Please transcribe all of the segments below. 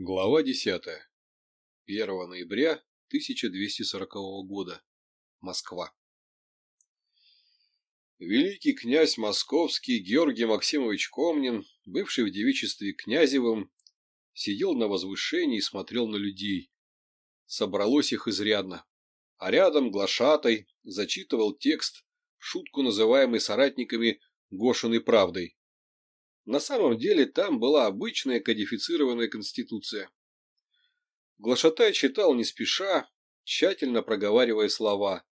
Глава 10. 1 ноября 1240 года. Москва. Великий князь московский Георгий Максимович Комнин, бывший в девичестве князевым, сидел на возвышении и смотрел на людей. Собралось их изрядно. А рядом глашатай зачитывал текст, шутку называемый соратниками Гошиной правдой. На самом деле там была обычная кодифицированная конституция. Глашатай читал не спеша, тщательно проговаривая слова.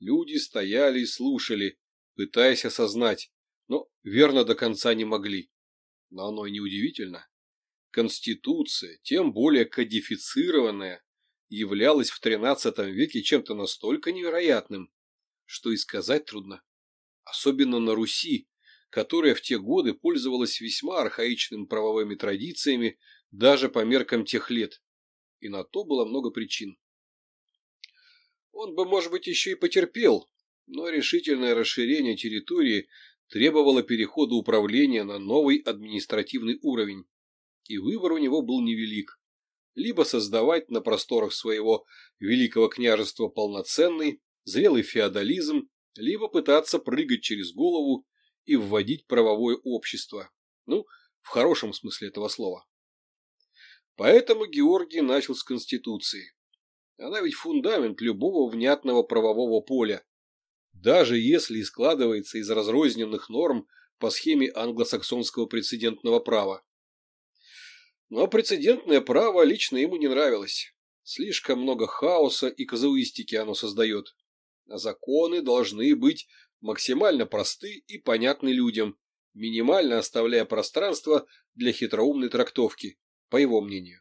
Люди стояли и слушали, пытаясь осознать, но верно до конца не могли. Но оно и неудивительно. Конституция, тем более кодифицированная, являлась в XIII веке чем-то настолько невероятным, что и сказать трудно. Особенно на Руси, которая в те годы пользовалась весьма архаичными правовыми традициями даже по меркам тех лет. И на то было много причин. Он бы, может быть, еще и потерпел, но решительное расширение территории требовало перехода управления на новый административный уровень, и выбор у него был невелик – либо создавать на просторах своего великого княжества полноценный, зрелый феодализм, либо пытаться прыгать через голову и вводить правовое общество. Ну, в хорошем смысле этого слова. Поэтому Георгий начал с Конституции. Она ведь фундамент любого внятного правового поля, даже если и складывается из разрозненных норм по схеме англосаксонского прецедентного права. Но прецедентное право лично ему не нравилось. Слишком много хаоса и казуистики оно создает. А законы должны быть максимально просты и понятны людям, минимально оставляя пространство для хитроумной трактовки, по его мнению.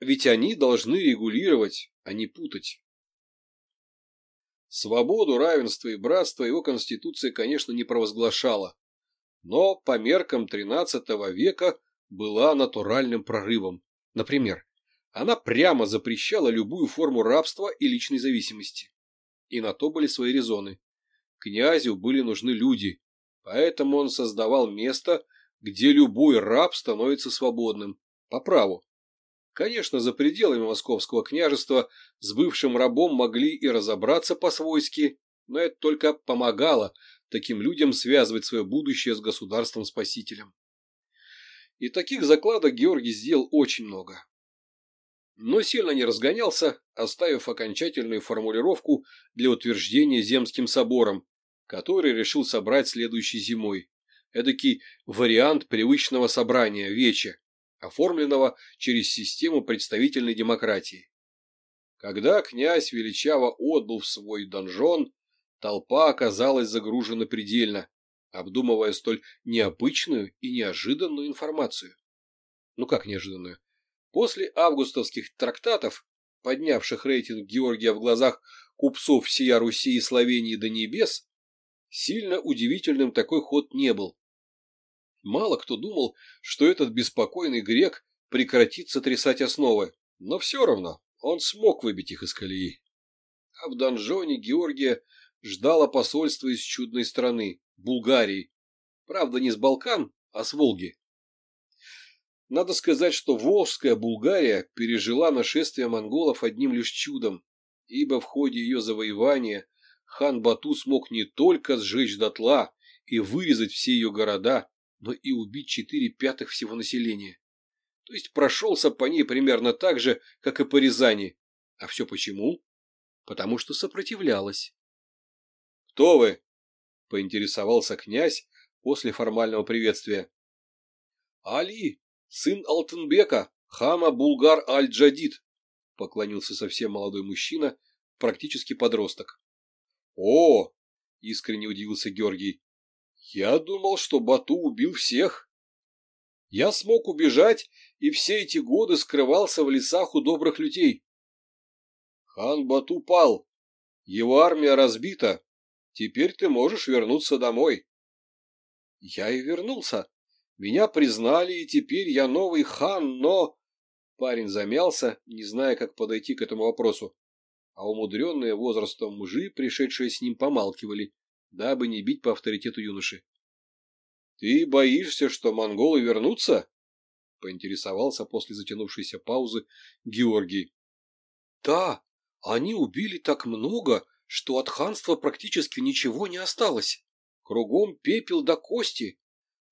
Ведь они должны регулировать, а не путать. Свободу, равенство и братство его конституция, конечно, не провозглашала, но по меркам XIII века была натуральным прорывом. Например, она прямо запрещала любую форму рабства и личной зависимости. И на то были свои резоны. Князю были нужны люди, поэтому он создавал место, где любой раб становится свободным, по праву. Конечно, за пределами московского княжества с бывшим рабом могли и разобраться по-свойски, но это только помогало таким людям связывать свое будущее с государством-спасителем. И таких закладок Георгий сделал очень много. Но сильно не разгонялся, оставив окончательную формулировку для утверждения Земским собором, который решил собрать следующей зимой. Эдакий вариант привычного собрания вече, оформленного через систему представительной демократии. Когда князь величаво отбыл в свой донжон, толпа оказалась загружена предельно, обдумывая столь необычную и неожиданную информацию. Ну как неожиданную? После августовских трактатов, поднявших рейтинг Георгия в глазах купцов всея Руси и Словении до небес, Сильно удивительным такой ход не был. Мало кто думал, что этот беспокойный грек прекратит сотрясать основы, но все равно он смог выбить их из колеи. А в донжоне Георгия ждало посольство из чудной страны, Булгарии. Правда, не с Балкан, а с Волги. Надо сказать, что Волжская Булгария пережила нашествие монголов одним лишь чудом, ибо в ходе ее завоевания – хан Бату смог не только сжечь дотла и вырезать все ее города, но и убить четыре пятых всего населения. То есть прошелся по ней примерно так же, как и по Рязани. А все почему? Потому что сопротивлялась. «Кто вы?» — поинтересовался князь после формального приветствия. «Али, сын Алтынбека, хама Булгар Аль-Джадид», — поклонился совсем молодой мужчина, практически подросток. «О!» — искренне удивился Георгий. «Я думал, что Бату убил всех. Я смог убежать и все эти годы скрывался в лесах у добрых людей. Хан Бату пал. Его армия разбита. Теперь ты можешь вернуться домой». «Я и вернулся. Меня признали, и теперь я новый хан, но...» Парень замялся, не зная, как подойти к этому вопросу а умудренные возрастом мужи, пришедшие с ним, помалкивали, дабы не бить по авторитету юноши. — Ты боишься, что монголы вернутся? — поинтересовался после затянувшейся паузы Георгий. — Да, они убили так много, что от ханства практически ничего не осталось. Кругом пепел до кости.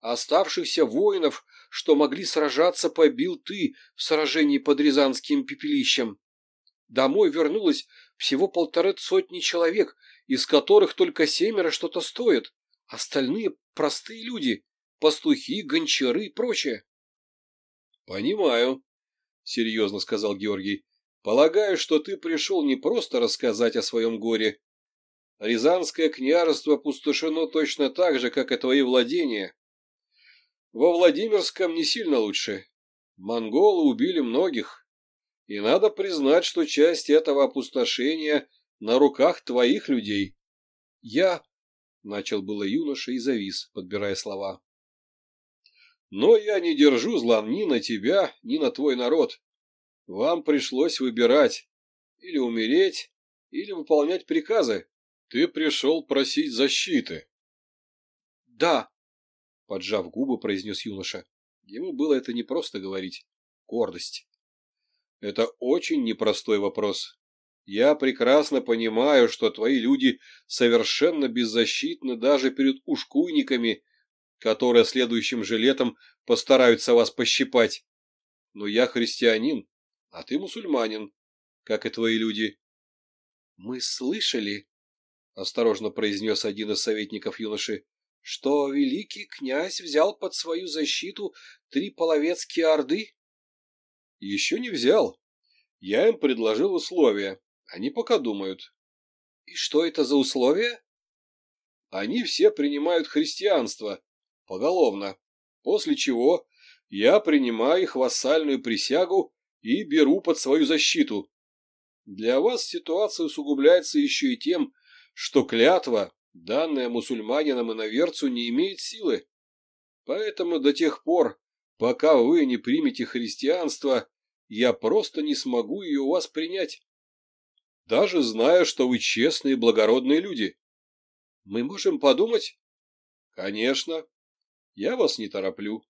Оставшихся воинов, что могли сражаться, побил ты в сражении под Рязанским пепелищем. Домой вернулось всего полторы сотни человек, из которых только семеро что-то стоят. Остальные простые люди, пастухи, гончары и прочее. — Понимаю, — серьезно сказал Георгий. — Полагаю, что ты пришел не просто рассказать о своем горе. Рязанское княжество пустошено точно так же, как и твои владения. Во Владимирском не сильно лучше. Монголы убили многих, и надо признать, что часть этого опустошения на руках твоих людей. Я... Начал было юноша и завис, подбирая слова. Но я не держу зла ни на тебя, ни на твой народ. Вам пришлось выбирать. Или умереть, или выполнять приказы. Ты пришел просить защиты. Да, поджав губы, произнес юноша. Ему было это не просто говорить. Гордость. Это очень непростой вопрос. Я прекрасно понимаю, что твои люди совершенно беззащитны даже перед ушкуйниками, которые следующим же летом постараются вас пощипать. Но я христианин, а ты мусульманин, как и твои люди. — Мы слышали, — осторожно произнес один из советников юноши, — что великий князь взял под свою защиту три половецкие орды? Еще не взял. Я им предложил условия. Они пока думают. И что это за условия? Они все принимают христианство. Поголовно. После чего я принимаю их вассальную присягу и беру под свою защиту. Для вас ситуация усугубляется еще и тем, что клятва, данная мусульманином и наверцу, не имеет силы. Поэтому до тех пор, Пока вы не примете христианство, я просто не смогу ее у вас принять. Даже зная, что вы честные и благородные люди. Мы можем подумать? Конечно. Я вас не тороплю.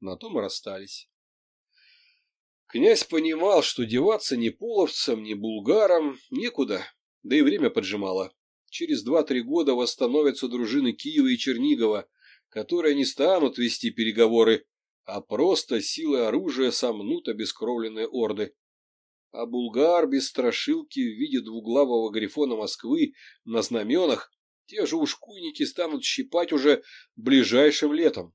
На том расстались. Князь понимал, что деваться ни половцам, ни булгарам некуда, да и время поджимало. Через два-три года восстановятся дружины Киева и Чернигова, которые не станут вести переговоры а просто силой оружия сомнут обескровленные орды. А булгар без страшилки в виде двуглавого грифона Москвы на знаменах те же ушкуйники станут щипать уже ближайшим летом.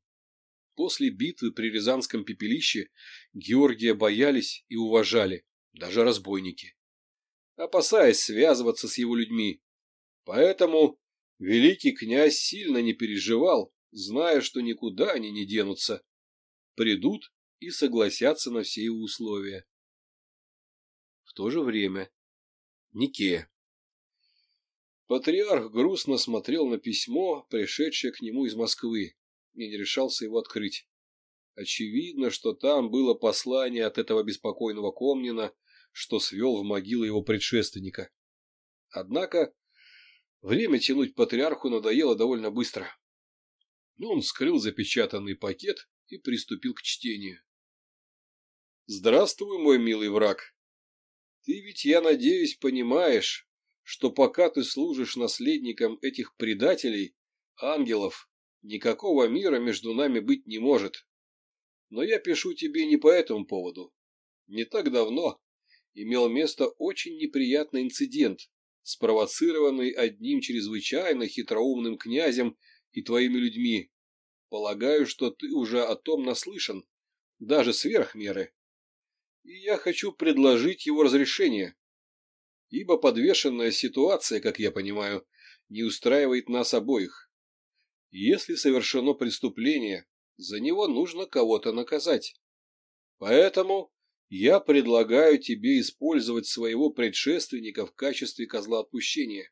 После битвы при Рязанском пепелище Георгия боялись и уважали, даже разбойники, опасаясь связываться с его людьми. Поэтому великий князь сильно не переживал, зная, что никуда они не денутся придут и согласятся на все его условия. В то же время Нике. Патриарх грустно смотрел на письмо, пришедшее к нему из Москвы, и не решался его открыть. Очевидно, что там было послание от этого беспокойного Комнина, что свел в могилу его предшественника. Однако время тянуть патриарху надоело довольно быстро. Он скрыл запечатанный пакет и приступил к чтению. «Здравствуй, мой милый враг. Ты ведь, я надеюсь, понимаешь, что пока ты служишь наследником этих предателей, ангелов, никакого мира между нами быть не может. Но я пишу тебе не по этому поводу. Не так давно имел место очень неприятный инцидент, спровоцированный одним чрезвычайно хитроумным князем и твоими людьми. Полагаю, что ты уже о том наслышан, даже сверх меры. И я хочу предложить его разрешение, ибо подвешенная ситуация, как я понимаю, не устраивает нас обоих. Если совершено преступление, за него нужно кого-то наказать. Поэтому я предлагаю тебе использовать своего предшественника в качестве козла отпущения.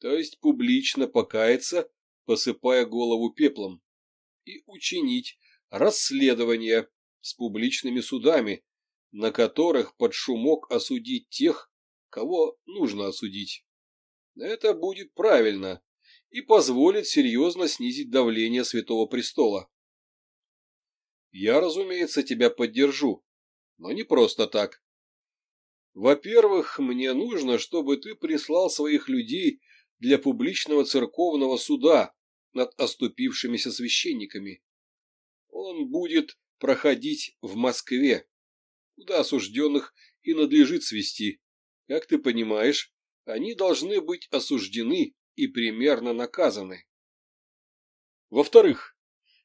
То есть публично покаяться посыпая голову пеплом, и учинить расследование с публичными судами, на которых под шумок осудить тех, кого нужно осудить. Это будет правильно и позволит серьезно снизить давление Святого Престола. Я, разумеется, тебя поддержу, но не просто так. Во-первых, мне нужно, чтобы ты прислал своих людей для публичного церковного суда, над оступившимися священниками. Он будет проходить в Москве, куда осужденных и надлежит свести. Как ты понимаешь, они должны быть осуждены и примерно наказаны. Во-вторых,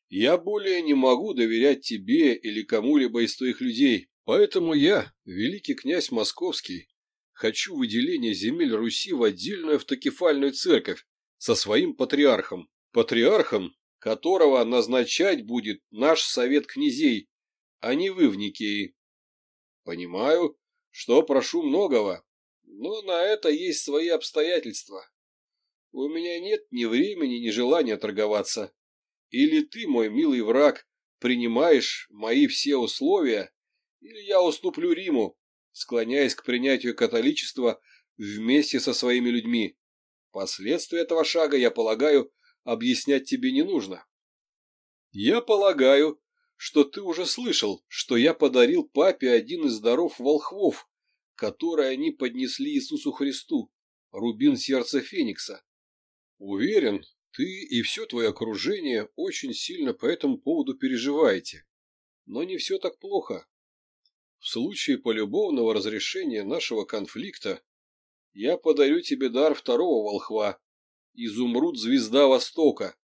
я более не могу доверять тебе или кому-либо из твоих людей, поэтому я, великий князь московский, хочу выделение земель Руси в отдельную автокефальную церковь со своим патриархом патриархом, которого назначать будет наш совет князей, а не вы в Никее. Понимаю, что прошу многого, но на это есть свои обстоятельства. У меня нет ни времени, ни желания торговаться. Или ты, мой милый враг, принимаешь мои все условия, или я уступлю Риму, склоняясь к принятию католичества вместе со своими людьми. Последствия этого шага, я полагаю, — объяснять тебе не нужно. Я полагаю, что ты уже слышал, что я подарил папе один из даров волхвов, который они поднесли Иисусу Христу, рубин сердца Феникса. Уверен, ты и все твое окружение очень сильно по этому поводу переживаете. Но не все так плохо. В случае полюбовного разрешения нашего конфликта я подарю тебе дар второго волхва, изумруд «Звезда Востока»,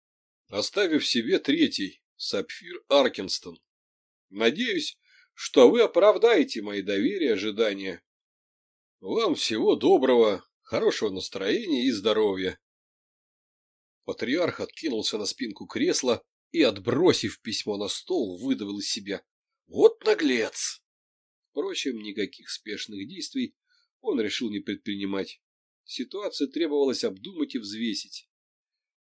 оставив себе третий, сапфир Аркинстон. Надеюсь, что вы оправдаете мои доверия и ожидания. Вам всего доброго, хорошего настроения и здоровья. Патриарх откинулся на спинку кресла и, отбросив письмо на стол, выдавил из себя. Вот наглец! Впрочем, никаких спешных действий он решил не предпринимать ситуацию требовалось обдумать и взвесить,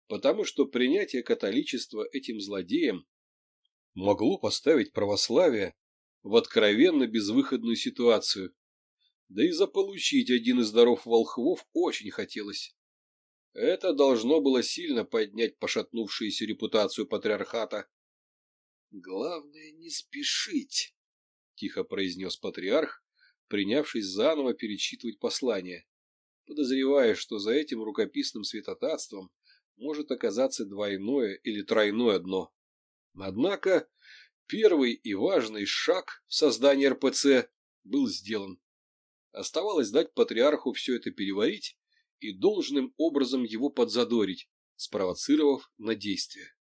потому что принятие католичества этим злодеем могло поставить православие в откровенно безвыходную ситуацию, да и заполучить один из даров волхвов очень хотелось. Это должно было сильно поднять пошатнувшуюся репутацию патриархата. «Главное не спешить», — тихо произнес патриарх, принявшись заново перечитывать послание подозревая, что за этим рукописным святотатством может оказаться двойное или тройное дно. Однако первый и важный шаг в создании РПЦ был сделан. Оставалось дать патриарху все это переварить и должным образом его подзадорить, спровоцировав на действие.